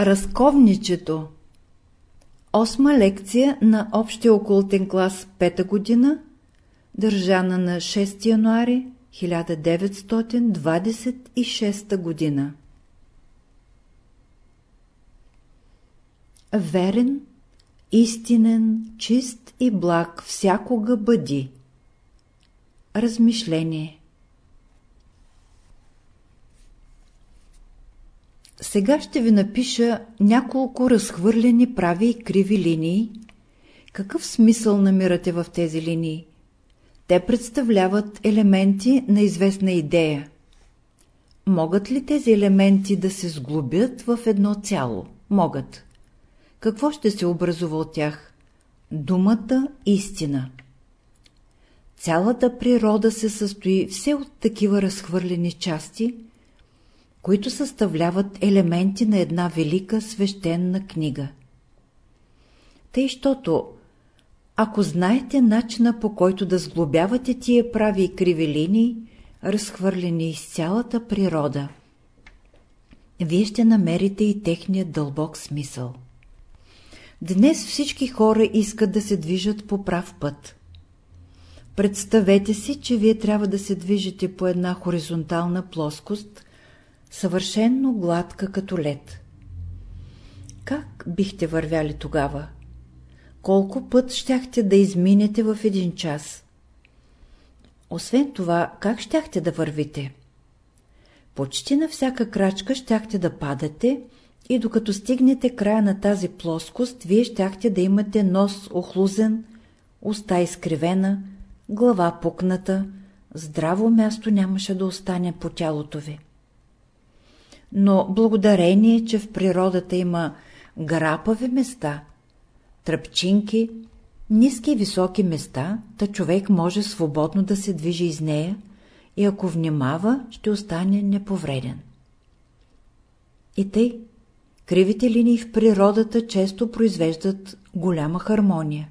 Разковничето Осма лекция на Общия окултен клас, пета година, държана на 6 януари 1926 година. Верен, истинен, чист и благ всякога бъди. Размишление Сега ще ви напиша няколко разхвърлени прави и криви линии. Какъв смисъл намирате в тези линии? Те представляват елементи на известна идея. Могат ли тези елементи да се сглобят в едно цяло? Могат. Какво ще се образува от тях? Думата истина. Цялата природа се състои все от такива разхвърлени части – които съставляват елементи на една велика свещена книга. Тъй, щото, ако знаете начина по който да сглобявате тия прави и криви линии, разхвърлени из цялата природа, вие ще намерите и техния дълбок смисъл. Днес всички хора искат да се движат по прав път. Представете си, че вие трябва да се движите по една хоризонтална плоскост, съвършенно гладка като лед. Как бихте вървяли тогава? Колко път щяхте да изминете в един час? Освен това, как щяхте да вървите? Почти на всяка крачка щяхте да падате и докато стигнете края на тази плоскост, вие щяхте да имате нос охлузен, уста изкривена, глава пукната, здраво място нямаше да остане по тялото ви но благодарение, че в природата има грапави места, тръпчинки, ниски и високи места, та човек може свободно да се движи из нея и ако внимава, ще остане неповреден. И тъй, кривите линии в природата често произвеждат голяма хармония.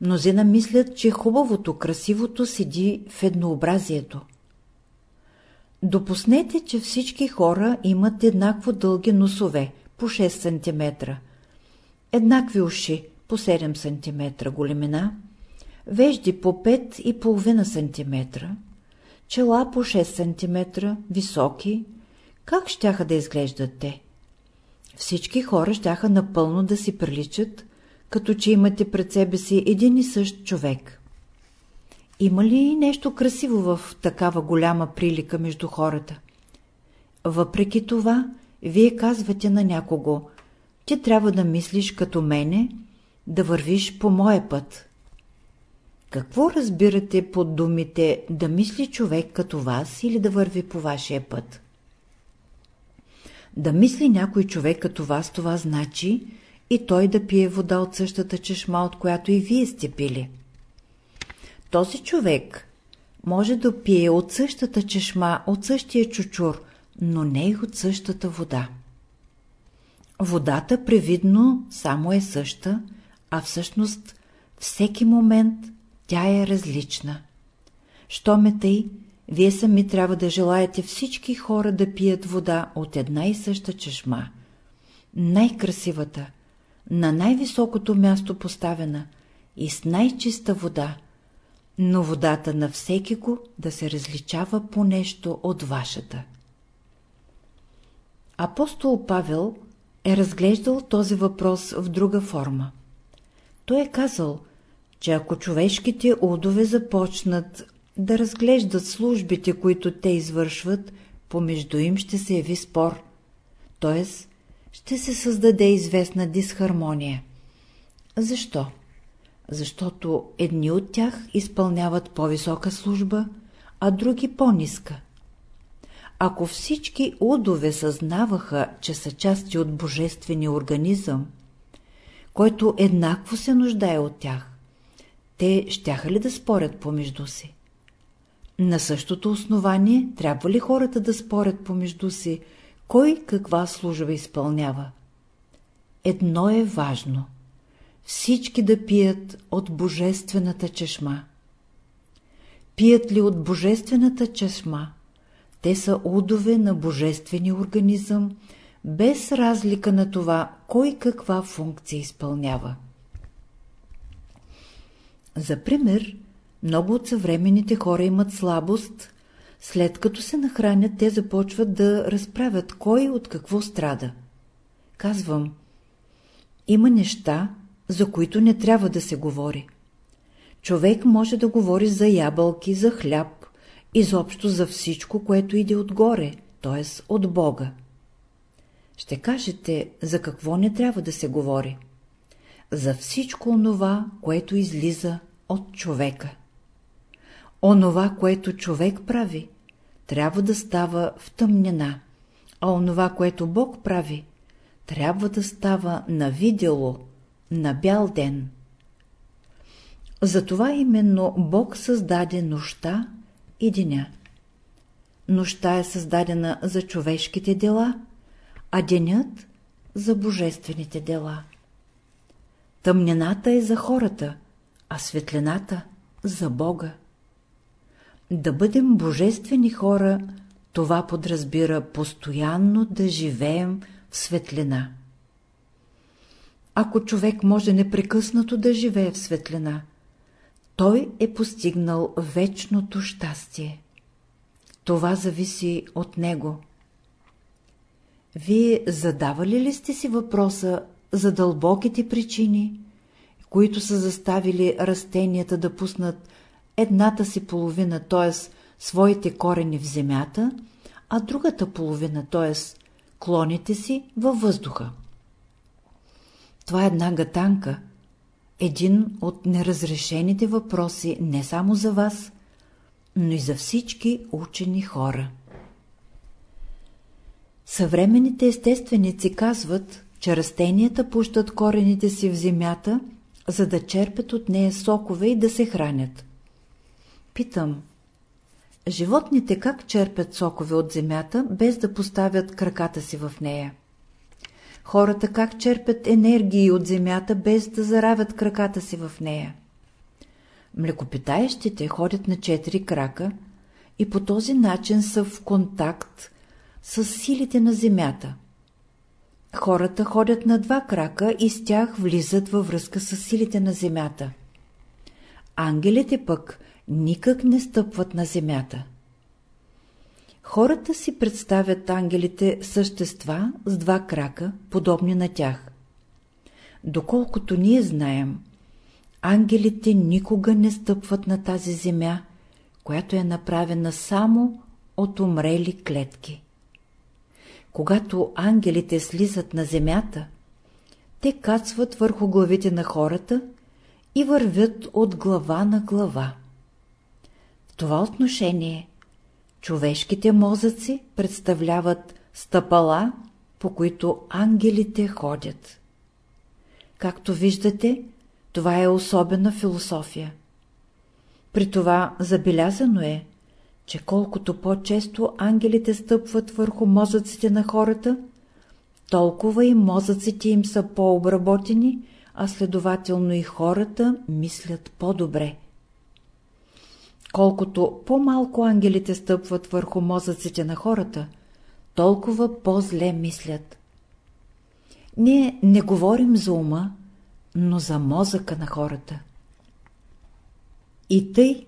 Мнозина мислят, че хубавото, красивото седи в еднообразието – Допуснете, че всички хора имат еднакво дълги носове, по 6 см, еднакви уши, по 7 см големина, вежди по 5,5 см, чела по 6 см, високи, как щяха да изглеждат те? Всички хора щяха напълно да си приличат, като че имате пред себе си един и същ човек. Има ли нещо красиво в такава голяма прилика между хората? Въпреки това, вие казвате на някого, ти трябва да мислиш като мене, да вървиш по моя път. Какво разбирате под думите да мисли човек като вас или да върви по вашия път? Да мисли някой човек като вас, това значи и той да пие вода от същата чешма, от която и вие сте пили. Този човек може да пие от същата чешма, от същия чучур, но не и от същата вода. Водата привидно само е съща, а всъщност всеки момент тя е различна. Що ме тъй, вие сами трябва да желаете всички хора да пият вода от една и съща чешма. Най-красивата, на най-високото място поставена и с най-чиста вода, но водата на всеки го да се различава по нещо от вашата. Апостол Павел е разглеждал този въпрос в друга форма. Той е казал, че ако човешките удове започнат да разглеждат службите, които те извършват, помежду им ще се яви спор, т.е. ще се създаде известна дисхармония. Защо? Защото едни от тях изпълняват по-висока служба, а други по-ниска. Ако всички удове съзнаваха, че са части от божествения организъм, който еднакво се нуждае от тях, те щяха ли да спорят помежду си? На същото основание трябва ли хората да спорят помежду си, кой каква служба изпълнява? Едно е важно – всички да пият от божествената чешма. Пият ли от божествената чешма? Те са удове на божествения организъм, без разлика на това, кой каква функция изпълнява. За пример, много от съвременните хора имат слабост, след като се нахранят, те започват да разправят кой от какво страда. Казвам, има неща, за които не трябва да се говори. Човек може да говори за ябълки, за хляб, изобщо за всичко, което иде отгоре, т.е. от Бога. Ще кажете, за какво не трябва да се говори? За всичко онова, което излиза от човека. Онова, което човек прави, трябва да става в тъмнина, а онова, което Бог прави, трябва да става на видело, на бял ден. Затова именно Бог създаде нощта и деня. Нощта е създадена за човешките дела, а денят за божествените дела. Тъмнината е за хората, а светлината за Бога. Да бъдем божествени хора, това подразбира постоянно да живеем в светлина. Ако човек може непрекъснато да живее в светлина, той е постигнал вечното щастие. Това зависи от него. Вие задавали ли сте си въпроса за дълбоките причини, които са заставили растенията да пуснат едната си половина, т.е. своите корени в земята, а другата половина, т.е. клоните си във въздуха? Това е една гатанка, един от неразрешените въпроси не само за вас, но и за всички учени хора. Съвременните естественици казват, че растенията пущат корените си в земята, за да черпят от нея сокове и да се хранят. Питам, животните как черпят сокове от земята, без да поставят краката си в нея? Хората как черпят енергии от земята, без да заравят краката си в нея? Млекопитаещите ходят на четири крака и по този начин са в контакт с силите на земята. Хората ходят на два крака и с тях влизат във връзка с силите на земята. Ангелите пък никак не стъпват на земята. Хората си представят ангелите същества с два крака, подобни на тях. Доколкото ние знаем, ангелите никога не стъпват на тази земя, която е направена само от умрели клетки. Когато ангелите слизат на земята, те кацват върху главите на хората и вървят от глава на глава. В това отношение човешките мозъци представляват стъпала, по които ангелите ходят. Както виждате, това е особена философия. При това забелязано е, че колкото по-често ангелите стъпват върху мозъците на хората, толкова и мозъците им са по-обработени, а следователно и хората мислят по-добре. Колкото по-малко ангелите стъпват върху мозъците на хората, толкова по-зле мислят. Ние не говорим за ума, но за мозъка на хората. И тъй,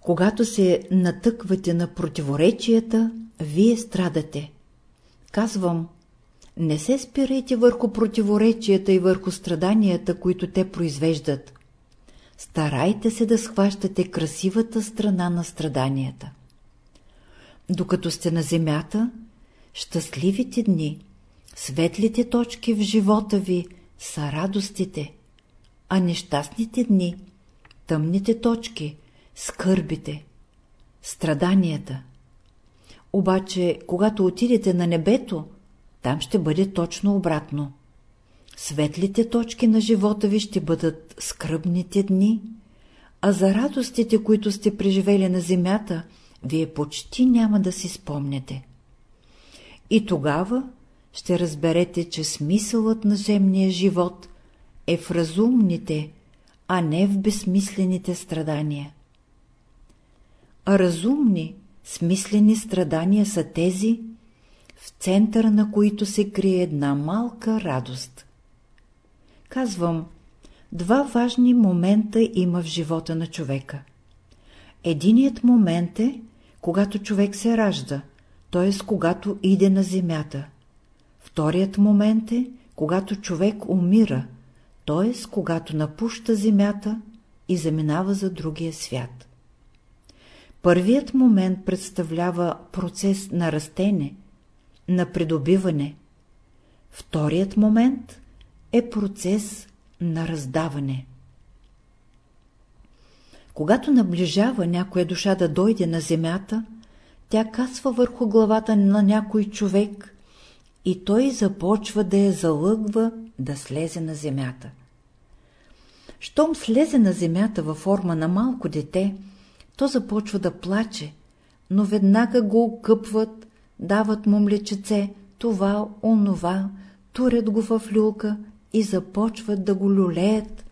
когато се натъквате на противоречията, вие страдате. Казвам, не се спирайте върху противоречията и върху страданията, които те произвеждат. Старайте се да схващате красивата страна на страданията. Докато сте на земята, щастливите дни, светлите точки в живота ви са радостите, а нещастните дни, тъмните точки, скърбите, страданията. Обаче, когато отидете на небето, там ще бъде точно обратно. Светлите точки на живота ви ще бъдат скръбните дни, а за радостите, които сте преживели на земята, вие почти няма да си спомняте. И тогава ще разберете, че смисълът на земния живот е в разумните, а не в безсмислените страдания. А разумни, смислени страдания са тези, в центъра на които се крие една малка радост. Казвам, два важни момента има в живота на човека. Единият момент е, когато човек се ражда, т.е. когато иде на земята. Вторият момент е, когато човек умира, т.е. когато напуща земята и заминава за другия свят. Първият момент представлява процес на растене, на придобиване. Вторият момент е процес на раздаване. Когато наближава някоя душа да дойде на земята, тя касва върху главата на някой човек и той започва да я залъгва да слезе на земята. Щом слезе на земята във форма на малко дете, то започва да плаче, но веднага го окъпват, дават му млечеце, това, онова, турят го в люлка и започват да го люлеят,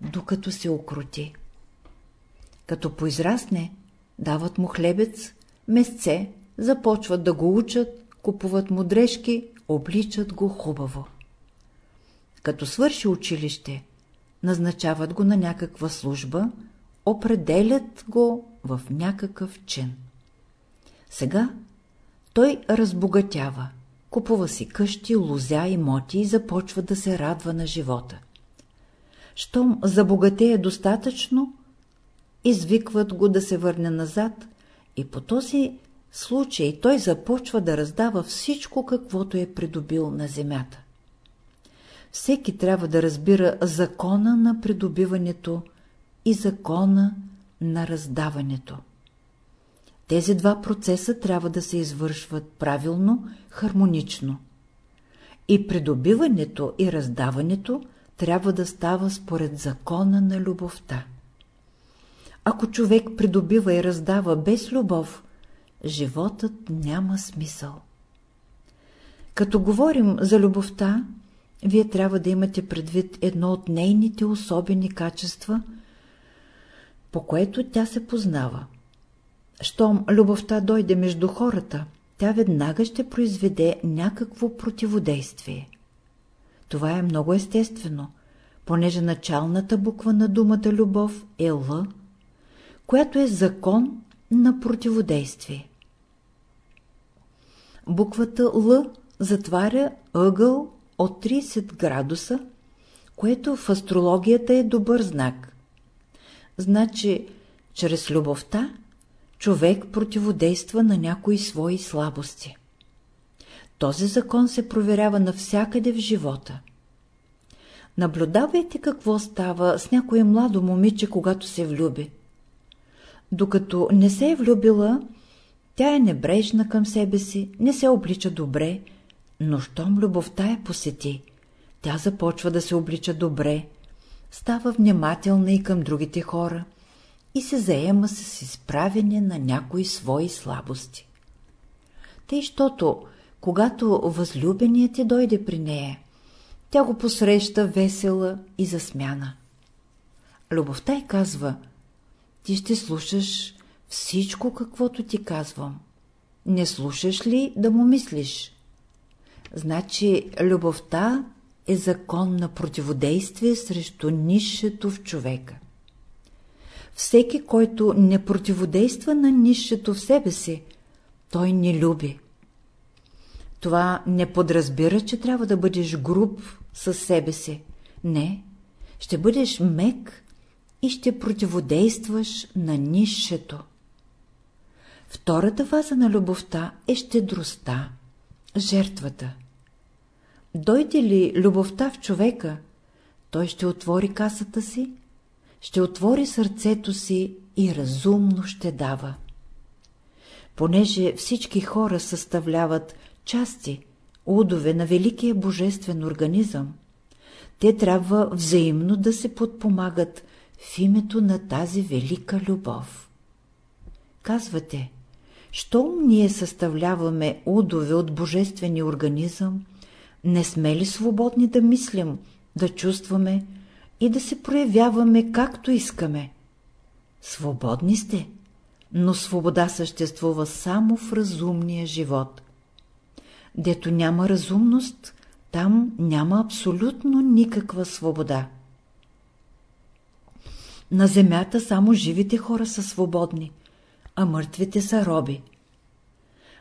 докато се окрути. Като поизрасне, дават му хлебец, месце, започват да го учат, купуват му дрежки, обличат го хубаво. Като свърши училище, назначават го на някаква служба, определят го в някакъв чин. Сега той разбогатява, купува си къщи, лузя и моти и започва да се радва на живота. Щом забогатее достатъчно, извикват го да се върне назад и по този случай той започва да раздава всичко, каквото е придобил на земята. Всеки трябва да разбира закона на придобиването и закона на раздаването. Тези два процеса трябва да се извършват правилно, хармонично. И придобиването и раздаването трябва да става според закона на любовта. Ако човек придобива и раздава без любов, животът няма смисъл. Като говорим за любовта, вие трябва да имате предвид едно от нейните особени качества, по което тя се познава. Щом любовта дойде между хората, тя веднага ще произведе някакво противодействие. Това е много естествено, понеже началната буква на думата любов е Л, която е закон на противодействие. Буквата Л затваря ъгъл от 30 градуса, което в астрологията е добър знак. Значи, чрез любовта човек противодейства на някои свои слабости. Този закон се проверява навсякъде в живота. Наблюдавайте какво става с някое младо момиче, когато се влюби. Докато не се е влюбила, тя е небрежна към себе си, не се облича добре, но щом любовта я посети, тя започва да се облича добре, става внимателна и към другите хора и се заема с изправене на някои свои слабости. Тъй, щото, когато възлюбеният ти дойде при нея, тя го посреща весела и засмяна. Любовта й казва, ти ще слушаш всичко, каквото ти казвам. Не слушаш ли да му мислиш? Значи любовта е закон на противодействие срещу нишето в човека. Всеки, който не противодейства на нишето в себе си, той не люби. Това не подразбира, че трябва да бъдеш груб със себе си. Не, ще бъдеш мек и ще противодействаш на нишето. Втората фаза на любовта е щедростта, жертвата. Дойде ли любовта в човека, той ще отвори касата си, ще отвори сърцето си и разумно ще дава. Понеже всички хора съставляват части, удове на великия божествен организъм, те трябва взаимно да се подпомагат в името на тази велика любов. Казвате, щом ние съставляваме удове от божествения организъм, не сме ли свободни да мислим, да чувстваме и да се проявяваме както искаме? Свободни сте, но свобода съществува само в разумния живот. Дето няма разумност, там няма абсолютно никаква свобода. На земята само живите хора са свободни, а мъртвите са роби.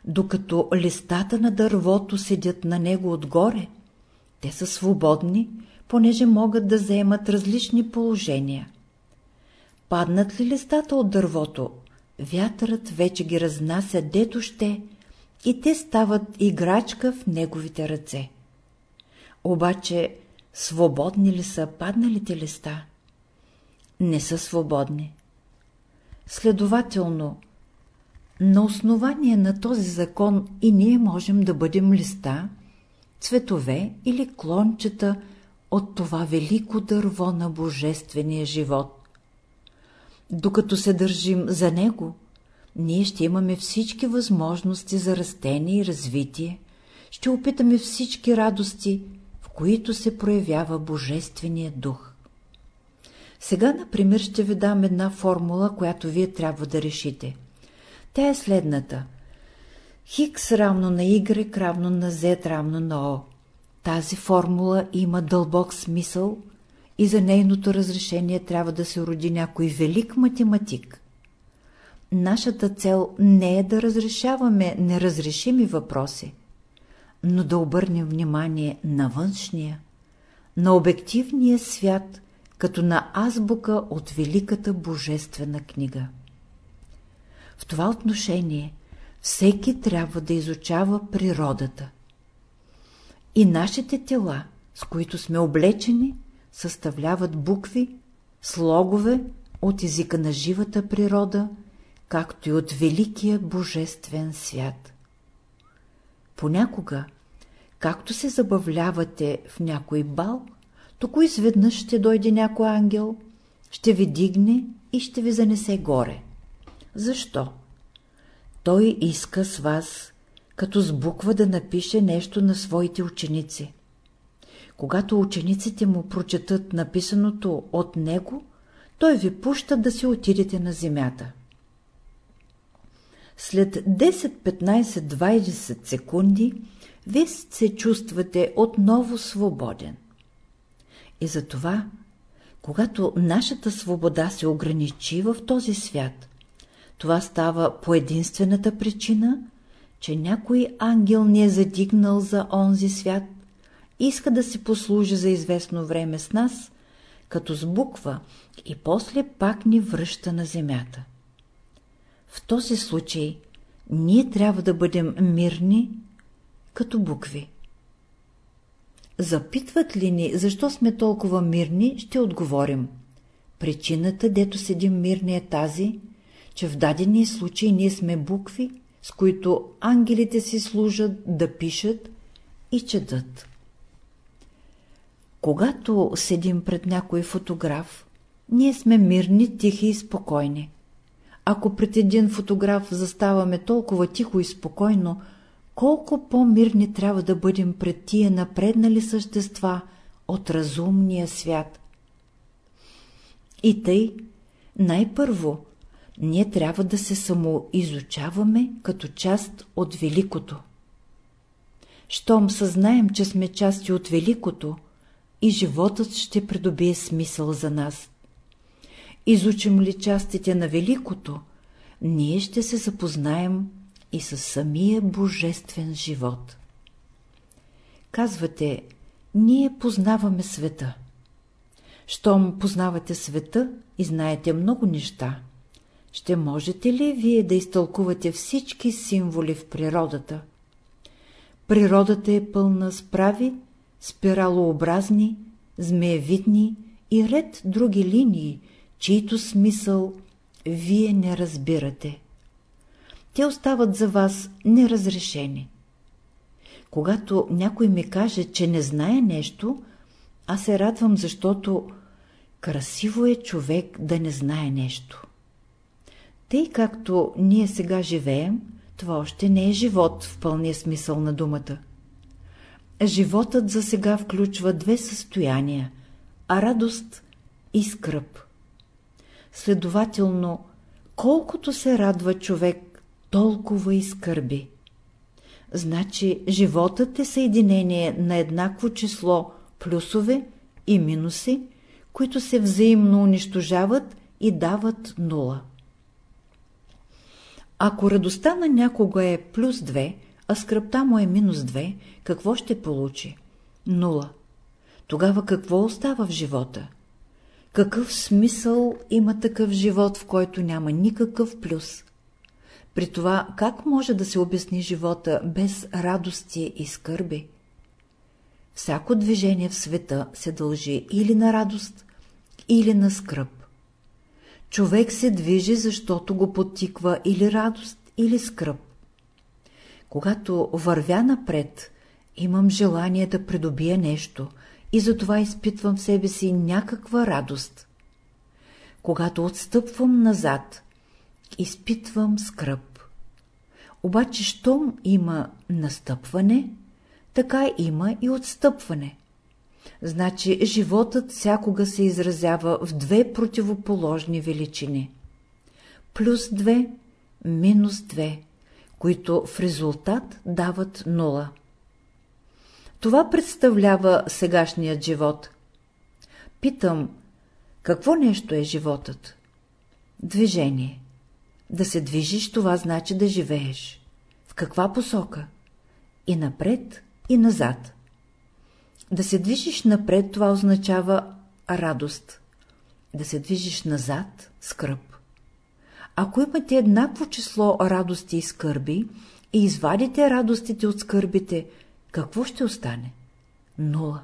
Докато листата на дървото седят на него отгоре, те са свободни, понеже могат да заемат различни положения. Паднат ли листата от дървото, вятърът вече ги разнася дето ще и те стават играчка в неговите ръце. Обаче, свободни ли са падналите листа? Не са свободни. Следователно, на основание на този закон и ние можем да бъдем листа, цветове или клончета от това велико дърво на божествения живот. Докато се държим за него, ние ще имаме всички възможности за растение и развитие, ще опитаме всички радости, в които се проявява Божествения дух. Сега, например, ще ви дам една формула, която вие трябва да решите. Тя е следната. Хикс равно на Y равно на Z равно на О. Тази формула има дълбок смисъл и за нейното разрешение трябва да се роди някой велик математик. Нашата цел не е да разрешаваме неразрешими въпроси, но да обърнем внимание на външния, на обективния свят, като на азбука от великата божествена книга. В това отношение всеки трябва да изучава природата. И нашите тела, с които сме облечени, съставляват букви, слогове от езика на живата природа, както и от великия божествен свят. Понякога, както се забавлявате в някой бал, току изведнъж ще дойде някой ангел, ще ви дигне и ще ви занесе горе. Защо? Той иска с вас, като с буква да напише нещо на своите ученици. Когато учениците му прочетат написаното от него, той ви пуща да си отидете на земята. След 10, 15, 20 секунди вие се чувствате отново свободен. И затова, когато нашата свобода се ограничи в този свят, това става по единствената причина, че някой ангел ни е задигнал за онзи свят, иска да си послужи за известно време с нас, като с буква и после пак ни връща на земята. В този случай ние трябва да бъдем мирни, като букви. Запитват ли ни, защо сме толкова мирни, ще отговорим. Причината, дето седим мирни е тази, че в дадения случай ние сме букви, с които ангелите си служат да пишат и четат. Когато седим пред някой фотограф, ние сме мирни, тихи и спокойни. Ако пред един фотограф заставаме толкова тихо и спокойно, колко по-мирни трябва да бъдем пред тия напреднали същества от разумния свят. И тъй, най-първо, ние трябва да се самоизучаваме като част от великото. Щом съзнаем, че сме части от великото, и животът ще придобие смисъл за нас. Изучим ли частите на великото, ние ще се запознаем и с самия божествен живот. Казвате, ние познаваме света. Щом познавате света и знаете много неща, ще можете ли вие да изтълкувате всички символи в природата? Природата е пълна с прави, спиралообразни, змеевидни и ред други линии, чието смисъл вие не разбирате. Те остават за вас неразрешени. Когато някой ми каже, че не знае нещо, аз се радвам, защото красиво е човек да не знае нещо. Тъй както ние сега живеем, това още не е живот в пълния смисъл на думата. Животът за сега включва две състояния – а радост и скръп. Следователно, колкото се радва човек, толкова и скърби. Значи животът е съединение на еднакво число плюсове и минуси, които се взаимно унищожават и дават нула. Ако радостта на някога е плюс 2, а скръпта му е минус 2, какво ще получи? Нула. Тогава какво остава в живота? Какъв смисъл има такъв живот, в който няма никакъв плюс? При това как може да се обясни живота без радости и скърби? Всяко движение в света се дължи или на радост, или на скръп. Човек се движи, защото го потиква или радост, или скръп. Когато вървя напред, имам желание да придобия нещо и затова изпитвам в себе си някаква радост. Когато отстъпвам назад, изпитвам скръп. Обаче, щом има настъпване, така има и отстъпване. Значи животът всякога се изразява в две противоположни величини. Плюс 2, минус 2, които в резултат дават нула. Това представлява сегашният живот. Питам, какво нещо е животът? Движение. Да се движиш, това значи да живееш. В каква посока? И напред, и назад. Да се движиш напред, това означава радост. Да се движиш назад – скръп. Ако имате еднакво число радости и скърби и извадите радостите от скърбите, какво ще остане? Нула.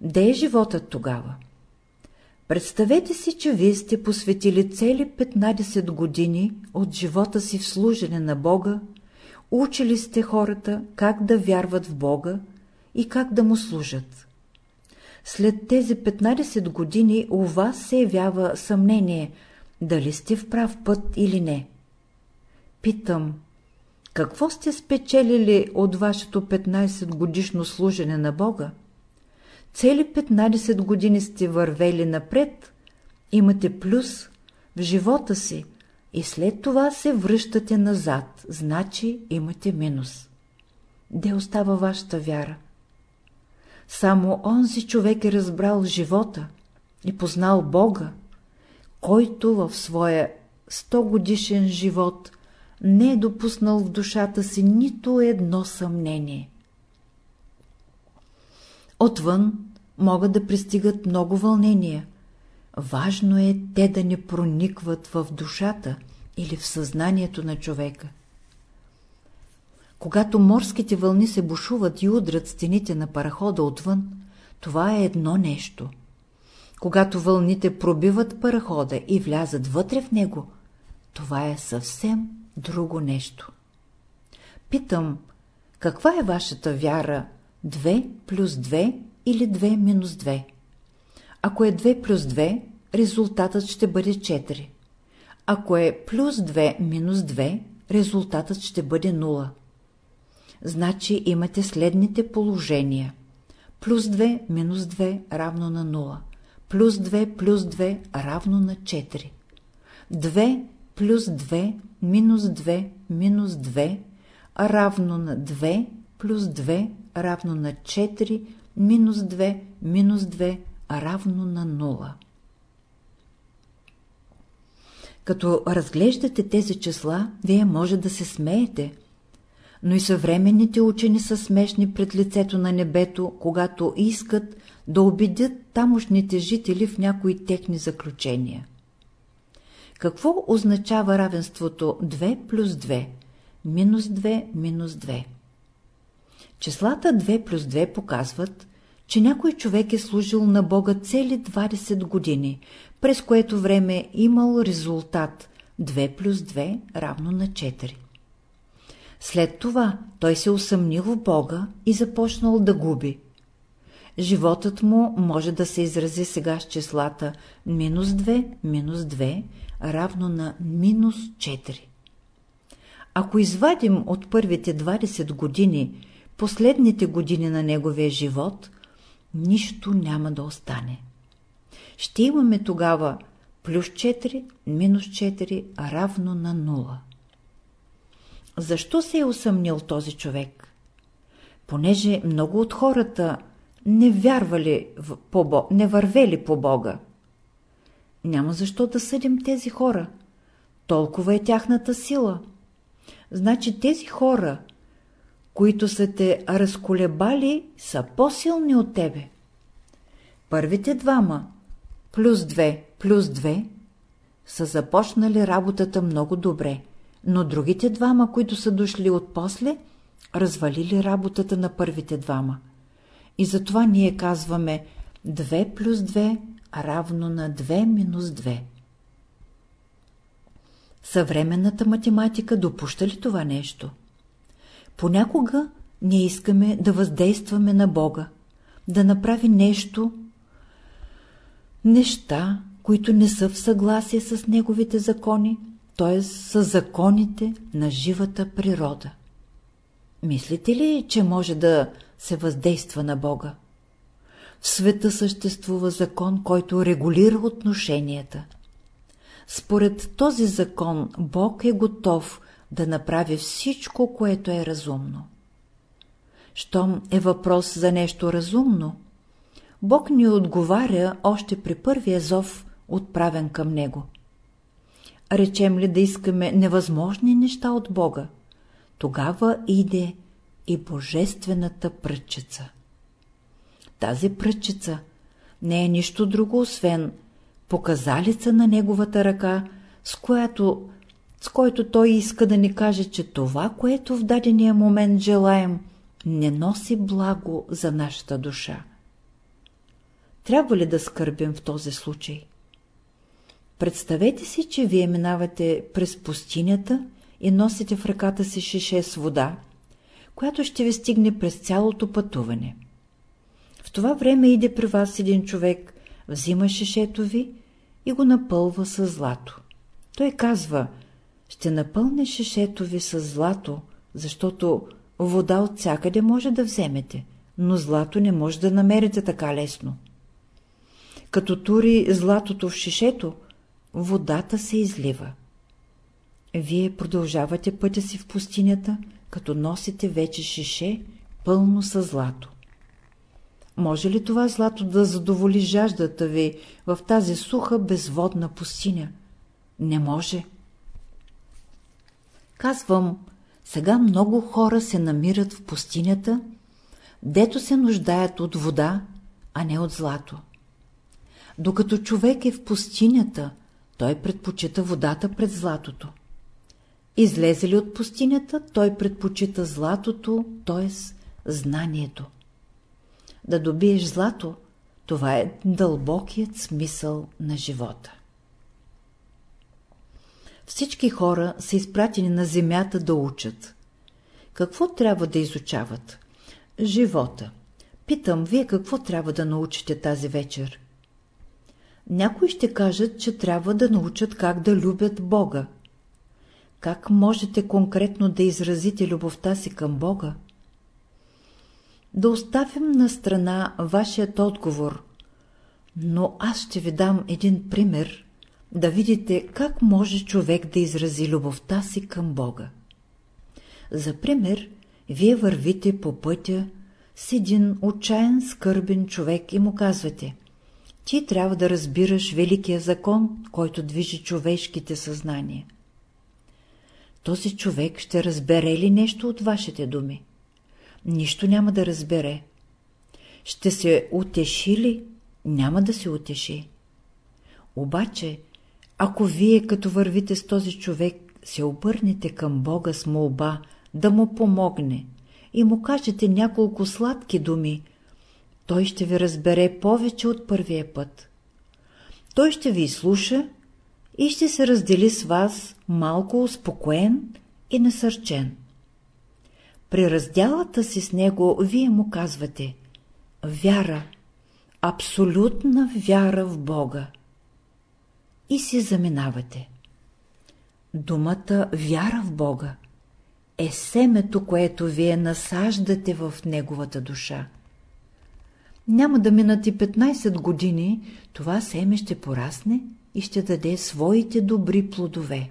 Де е животът тогава? Представете си, че вие сте посветили цели 15 години от живота си в служене на Бога, учили сте хората как да вярват в Бога, и как да му служат. След тези 15 години у вас се явява съмнение, дали сте в прав път или не. Питам, какво сте спечелили от вашето 15 годишно служене на Бога? Цели 15 години сте вървели напред, имате плюс в живота си и след това се връщате назад, значи имате минус. Де остава вашата вяра? Само онзи човек е разбрал живота и познал Бога, който в своя стогодишен живот не е допуснал в душата си нито едно съмнение. Отвън могат да пристигат много вълнения. Важно е те да не проникват в душата или в съзнанието на човека. Когато морските вълни се бушуват и удрят стените на парахода отвън, това е едно нещо. Когато вълните пробиват парахода и влязат вътре в него, това е съвсем друго нещо. Питам, каква е вашата вяра 2 плюс 2 или 2 минус 2? Ако е 2 плюс 2, резултатът ще бъде 4. Ако е плюс 2 минус 2, резултатът ще бъде 0 значи имате следните положения. Плюс 2 минус 2 равно на 0. Плюс 2 плюс 2 равно на 4. 2 плюс 2 минус 2 минус 2 равно на 2 плюс 2 равно на 4 минус 2 минус 2 равно на 0. Като разглеждате тези числа, вие може да се смеете – но и съвременните учени са смешни пред лицето на небето, когато искат да убедят тамошните жители в някои техни заключения. Какво означава равенството 2 плюс 2, минус 2, минус 2? Числата 2 плюс 2 показват, че някой човек е служил на Бога цели 20 години, през което време имал резултат 2 плюс 2 равно на 4. След това той се усъмнил в Бога и започнал да губи. Животът му може да се изрази сега с числата минус 2, минус 2, равно на минус 4. Ако извадим от първите 20 години последните години на неговия живот, нищо няма да остане. Ще имаме тогава плюс 4, минус 4, равно на 0. Защо се е усъмнил този човек? Понеже много от хората не вярвали в, по, не вървели по Бога. Няма защо да съдим тези хора. Толкова е тяхната сила. Значи тези хора, които са те разколебали, са по-силни от тебе. Първите двама, плюс две, плюс две, са започнали работата много добре, но другите двама, които са дошли от после, развалили работата на първите двама. И затова ние казваме 2 плюс 2 равно на 2 минус 2. Съвременната математика допуща ли това нещо? Понякога ние искаме да въздействаме на Бога, да направи нещо, неща, които не са в съгласие с Неговите закони, т.е. с законите на живата природа. Мислите ли, че може да се въздейства на Бога? В света съществува закон, който регулира отношенията. Според този закон Бог е готов да направи всичко, което е разумно. Щом е въпрос за нещо разумно, Бог ни отговаря още при първия зов, отправен към Него. Речем ли да искаме невъзможни неща от Бога, тогава иде и божествената пръчица. Тази пръчица не е нищо друго, освен показалица на неговата ръка, с която, с който той иска да ни каже, че това, което в дадения момент желаем, не носи благо за нашата душа. Трябва ли да скърбим в този случай? Представете си, че вие минавате през пустинята и носите в ръката си шише с вода, която ще ви стигне през цялото пътуване. В това време иде при вас един човек, взима шишето ви и го напълва с злато. Той казва, ще напълне шишето ви с злато, защото вода от всякъде може да вземете, но злато не може да намерите така лесно. Като тури златото в шишето, водата се излива. Вие продължавате пътя си в пустинята, като носите вече шише, пълно с злато. Може ли това злато да задоволи жаждата ви в тази суха, безводна пустиня? Не може. Казвам, сега много хора се намират в пустинята, дето се нуждаят от вода, а не от злато. Докато човек е в пустинята, той предпочита водата пред златото. Излезе ли от пустинята, той предпочита златото, т.е. знанието. Да добиеш злато, това е дълбокият смисъл на живота. Всички хора са изпратени на земята да учат. Какво трябва да изучават? Живота. Питам, вие какво трябва да научите тази вечер? Някои ще кажат, че трябва да научат как да любят Бога. Как можете конкретно да изразите любовта си към Бога? Да оставим на страна вашият отговор, но аз ще ви дам един пример, да видите как може човек да изрази любовта си към Бога. За пример, вие вървите по пътя с един отчаян скърбен човек и му казвате – ти трябва да разбираш великия закон, който движи човешките съзнания. Този човек ще разбере ли нещо от вашите думи? Нищо няма да разбере. Ще се утеши ли? Няма да се утеши. Обаче, ако вие като вървите с този човек се обърнете към Бога с молба да му помогне и му кажете няколко сладки думи, той ще ви разбере повече от първия път. Той ще ви слуша и ще се раздели с вас малко успокоен и насърчен. При разделата си с него вие му казвате вяра, абсолютна вяра в Бога. И си заминавате. Думата вяра в Бога е семето, което вие насаждате в неговата душа. Няма да минат и 15 години, това семе ще порасне и ще даде своите добри плодове.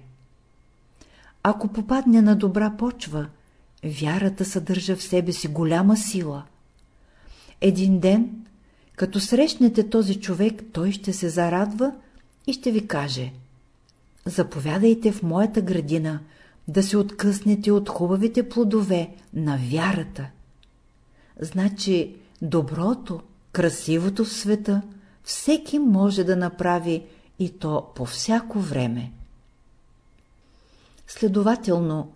Ако попадне на добра почва, вярата съдържа в себе си голяма сила. Един ден, като срещнете този човек, той ще се зарадва и ще ви каже Заповядайте в моята градина да се откъснете от хубавите плодове на вярата. Значи доброто, красивото в света, всеки може да направи и то по всяко време. Следователно,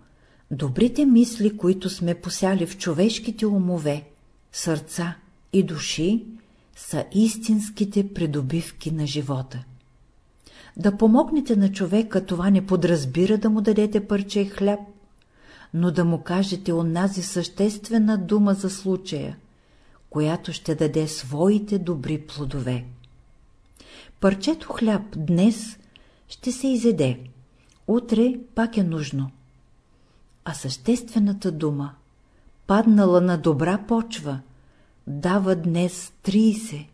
добрите мисли, които сме посяли в човешките умове, сърца и души, са истинските придобивки на живота. Да помогнете на човека, това не подразбира да му дадете парче хляб, но да му кажете онази съществена дума за случая, която ще даде своите добри плодове. Парчето хляб днес ще се изеде, утре пак е нужно. А съществената дума, паднала на добра почва, дава днес 30,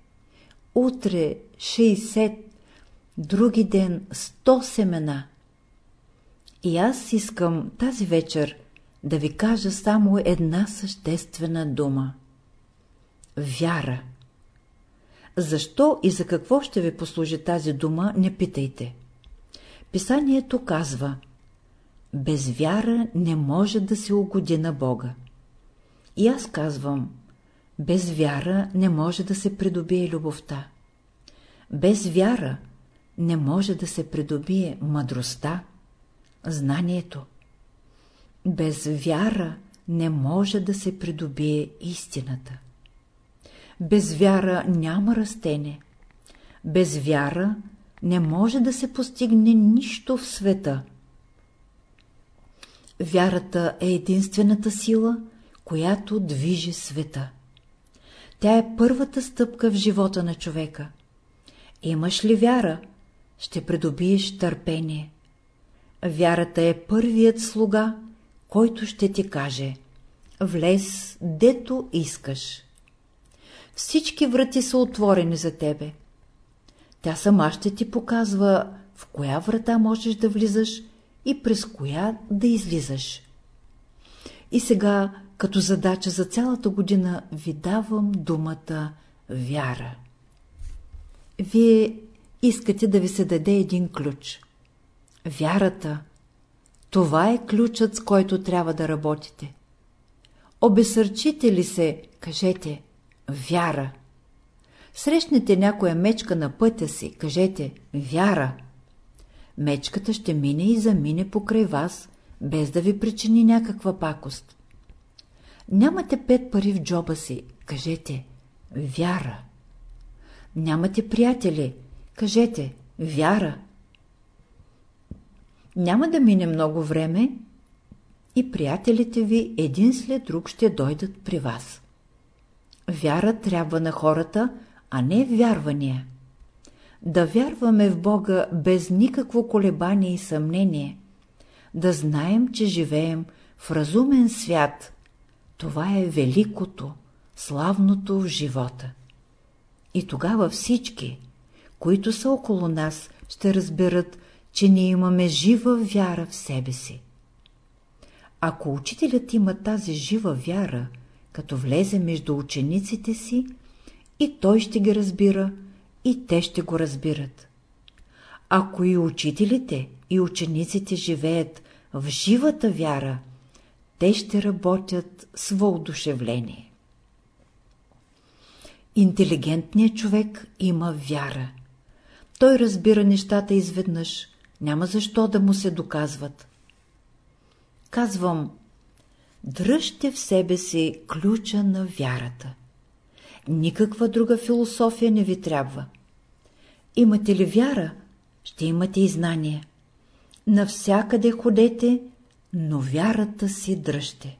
утре 60, други ден 100 семена. И аз искам тази вечер да ви кажа само една съществена дума. Вяра. Защо и за какво ще ви послужи тази дума, не питайте. Писанието казва Без вяра не може да се угоди на Бога. И аз казвам Без вяра не може да се придобие любовта. Без вяра не може да се придобие мъдростта, знанието. Без вяра не може да се придобие истината. Без вяра няма растение. Без вяра не може да се постигне нищо в света. Вярата е единствената сила, която движи света. Тя е първата стъпка в живота на човека. Имаш ли вяра, ще придобиеш търпение. Вярата е първият слуга, който ще ти каже «Влез, дето искаш». Всички врати са отворени за тебе. Тя сама ще ти показва в коя врата можеш да влизаш и през коя да излизаш. И сега, като задача за цялата година, ви давам думата вяра. Вие искате да ви се даде един ключ. Вярата – това е ключът, с който трябва да работите. Обесърчите ли се, кажете «Вяра». Срещнете някоя мечка на пътя си, кажете «Вяра». Мечката ще мине и замине покрай вас, без да ви причини някаква пакост. Нямате пет пари в джоба си, кажете «Вяра». Нямате приятели, кажете «Вяра». Няма да мине много време и приятелите ви един след друг ще дойдат при вас. Вяра трябва на хората, а не вярвания. Да вярваме в Бога без никакво колебание и съмнение. Да знаем, че живеем в разумен свят. Това е великото, славното в живота. И тогава всички, които са около нас, ще разберат, че ние имаме жива вяра в себе си. Ако учителят има тази жива вяра, като влезе между учениците си, и той ще ги разбира, и те ще го разбират. Ако и учителите, и учениците живеят в живата вяра, те ще работят с въодушевление. Интелигентният човек има вяра. Той разбира нещата изведнъж, няма защо да му се доказват. Казвам, дръжте в себе си ключа на вярата. Никаква друга философия не ви трябва. Имате ли вяра, ще имате и знание. Навсякъде ходете, но вярата си дръжте.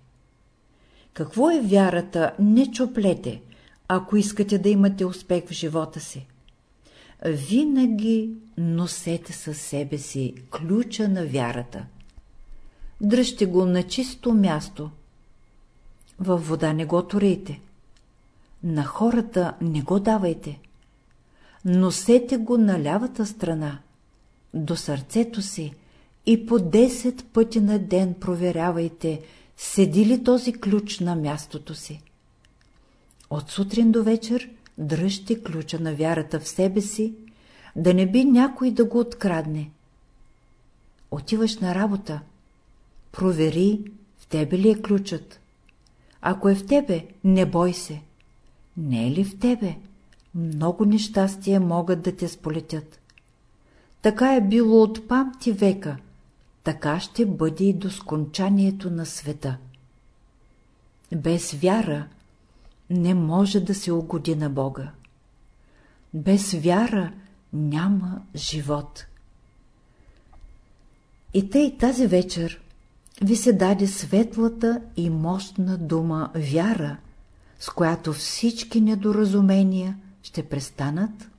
Какво е вярата, не чоплете, ако искате да имате успех в живота си. Винаги носете със себе си ключа на вярата. Дръжте го на чисто място. Във вода не го турейте. На хората не го давайте. Носете го на лявата страна, до сърцето си и по 10 пъти на ден проверявайте, седи ли този ключ на мястото си. От сутрин до вечер дръжте ключа на вярата в себе си, да не би някой да го открадне. Отиваш на работа, провери, в тебе ли е ключът. Ако е в тебе, не бой се. Не е ли в тебе? Много нещастия могат да те сполетят. Така е било от памти века, така ще бъде и до скончанието на света. Без вяра не може да се угоди на Бога. Без вяра няма живот. И тъй тази вечер ви се даде светлата и мощна дума вяра, с която всички недоразумения ще престанат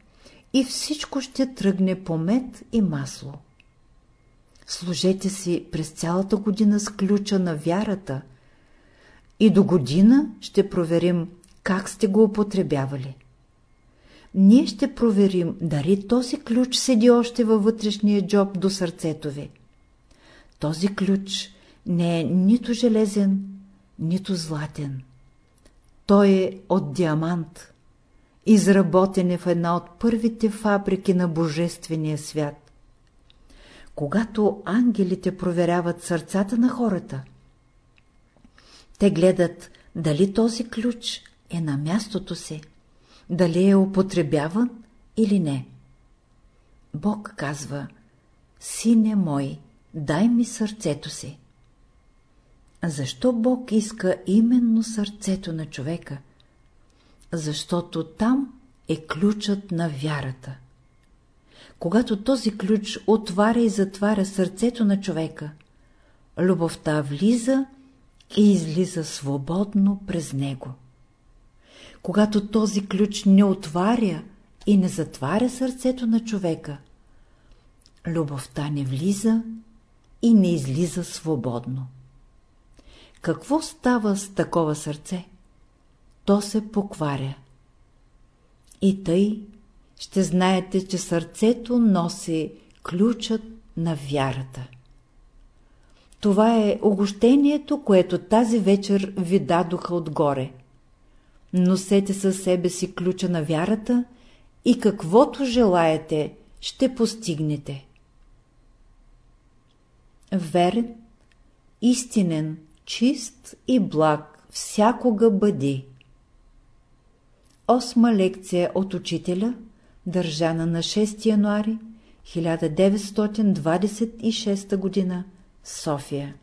и всичко ще тръгне по мед и масло. Служете си през цялата година с ключа на вярата и до година ще проверим как сте го употребявали. Ние ще проверим дали този ключ седи още във вътрешния джоб до сърцето ви. Този ключ не е нито железен, нито златен. Той е от диамант, изработен е в една от първите фабрики на Божествения свят. Когато ангелите проверяват сърцата на хората, те гледат дали този ключ е на мястото си, дали е употребяван или не. Бог казва, сине мой, дай ми сърцето си. Защо Бог иска именно сърцето на човека? Защото там е ключът на вярата. Когато този ключ отваря и затваря сърцето на човека, любовта влиза и излиза свободно през него. Когато този ключ не отваря и не затваря сърцето на човека, любовта не влиза и не излиза свободно. Какво става с такова сърце? То се покваря. И тъй ще знаете, че сърцето носи ключът на вярата. Това е огощението, което тази вечер ви дадоха отгоре. Носете със себе си ключа на вярата и каквото желаете, ще постигнете. Верен, истинен, чист и благ всякога бъди. Осма лекция от учителя, държана на 6 януари 1926 г. София